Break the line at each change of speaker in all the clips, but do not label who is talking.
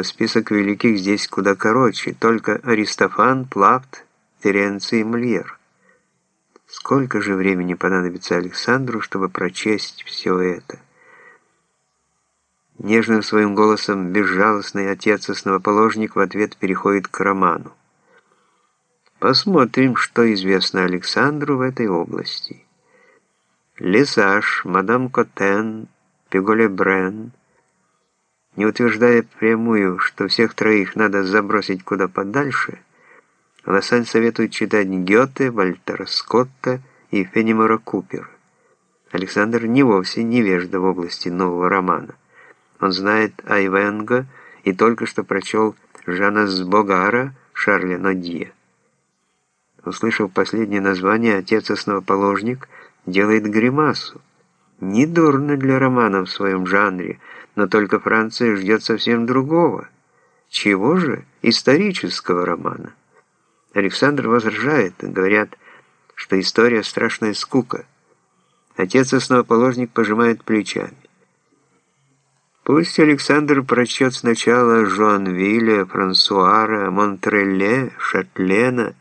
что список великих здесь куда короче, только Аристофан, Плафт, Теренций и Мольер. Сколько же времени понадобится Александру, чтобы прочесть все это? Нежным своим голосом безжалостный отец-основоположник в ответ переходит к роману. Посмотрим, что известно Александру в этой области. Лесаж, мадам Котен, Пеголе Брен, не утверждая прямую, что всех троих надо забросить куда подальше, Лосань советует читать Гёте, Вальтера Скотта и Фенимора Купера. Александр не вовсе невежда в области нового романа. Он знает Айвенго и только что прочел Жана Сбогара Шарля Нодье. Услышав последнее название, отец-основоположник делает гримасу. Недурно для романа в своем жанре, но только Франция ждет совсем другого. Чего же? Исторического романа. Александр возражает, говорят, что история страшная скука. Отец-основоположник пожимает плечами. Пусть Александр прочтет сначала Жуанвиля, Франсуара, Монтрелле, Шатлена,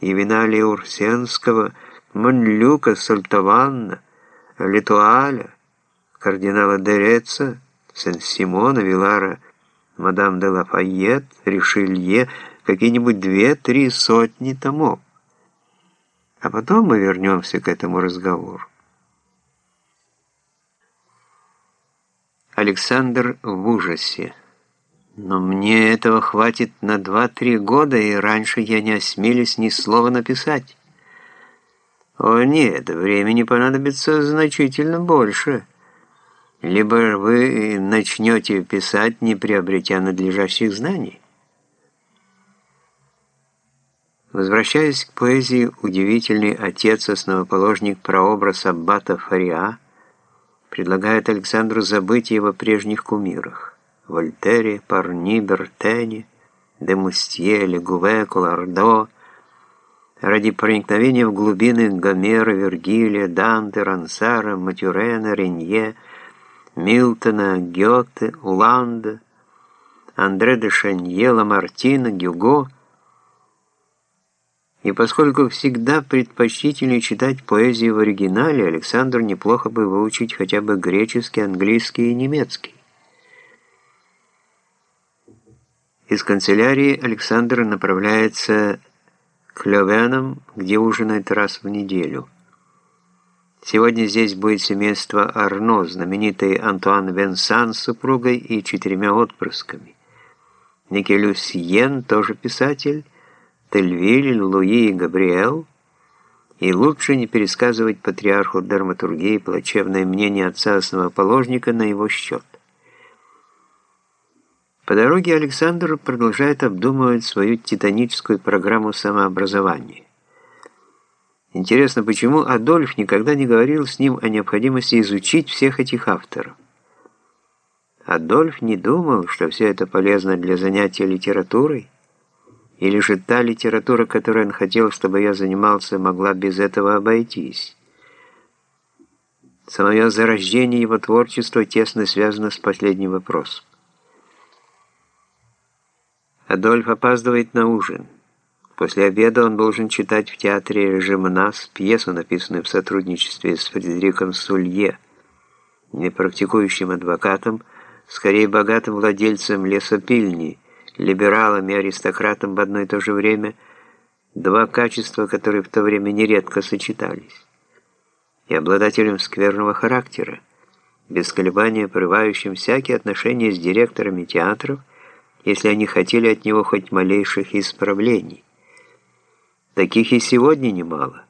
Евиналия Урсенского, Монлюка, Сальтованна, Литуаля, кардинала Дереца, Сен-Симона, Вилара, мадам де Лафайет, Ришелье, какие-нибудь две-три сотни томов. А потом мы вернемся к этому разговору. Александр в ужасе. Но мне этого хватит на 2-3 года, и раньше я не осмелюсь ни слова написать. О нет, времени понадобится значительно больше. Либо вы начнете писать, не приобретя надлежащих знаний. Возвращаясь к поэзии, удивительный отец-основоположник прообраз аббата Фариа предлагает Александру забыть его прежних кумирах. Вольтере, Парни, Бертене, де Мустье, Легуве, Колардо, ради проникновения в глубины Гомера, Вергилия, Данте, Рансара, Матюрена, Ренье, Милтона, Гёте, Уланда, Андре де Шанье, Ламартина, Гюго. И поскольку всегда предпочтительнее читать поэзию в оригинале, Александру неплохо бы выучить хотя бы греческий, английский и немецкий. Из канцелярии Александр направляется к Левенам, где ужинает раз в неделю. Сегодня здесь будет семейство Арно, знаменитый Антуан Венсан с супругой и четырьмя отпрысками. Никелюсьен, тоже писатель, Тельвиль, Луи и Габриэл. И лучше не пересказывать патриарху драматургии плачевное мнение отца-основоположника на его счет. По дороге Александр продолжает обдумывать свою титаническую программу самообразования. Интересно, почему Адольф никогда не говорил с ним о необходимости изучить всех этих авторов? Адольф не думал, что все это полезно для занятия литературой? Или же та литература, которой он хотел, чтобы я занимался, могла без этого обойтись? Самое зарождение его творчества тесно связано с последним вопросом. Адольф опаздывает на ужин. После обеда он должен читать в театре «Жемнас» пьесу, написанную в сотрудничестве с Фредериком Сулье, непрактикующим адвокатом, скорее богатым владельцем лесопильни, либералом и аристократом в одно и то же время, два качества, которые в то время нередко сочетались, и обладателем скверного характера, без колебания прерывающим всякие отношения с директорами театров, если они хотели от него хоть малейших исправлений. Таких и сегодня немало.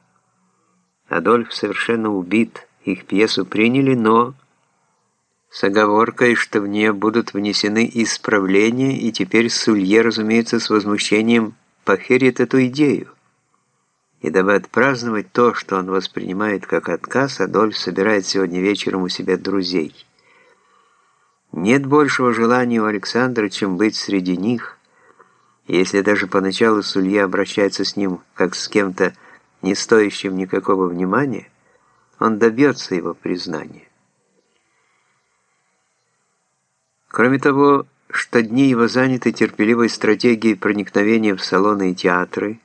Адольф совершенно убит, их пьесу приняли, но с оговоркой, что в нее будут внесены исправления, и теперь Сулье, разумеется, с возмущением похерит эту идею. И дабы отпраздновать то, что он воспринимает как отказ, Адольф собирает сегодня вечером у себя друзей. Нет большего желания у Александра, чем быть среди них. Если даже поначалу Сулья обращается с ним, как с кем-то, не стоящим никакого внимания, он добьется его признания. Кроме того, что дни его заняты терпеливой стратегией проникновения в салоны и театры,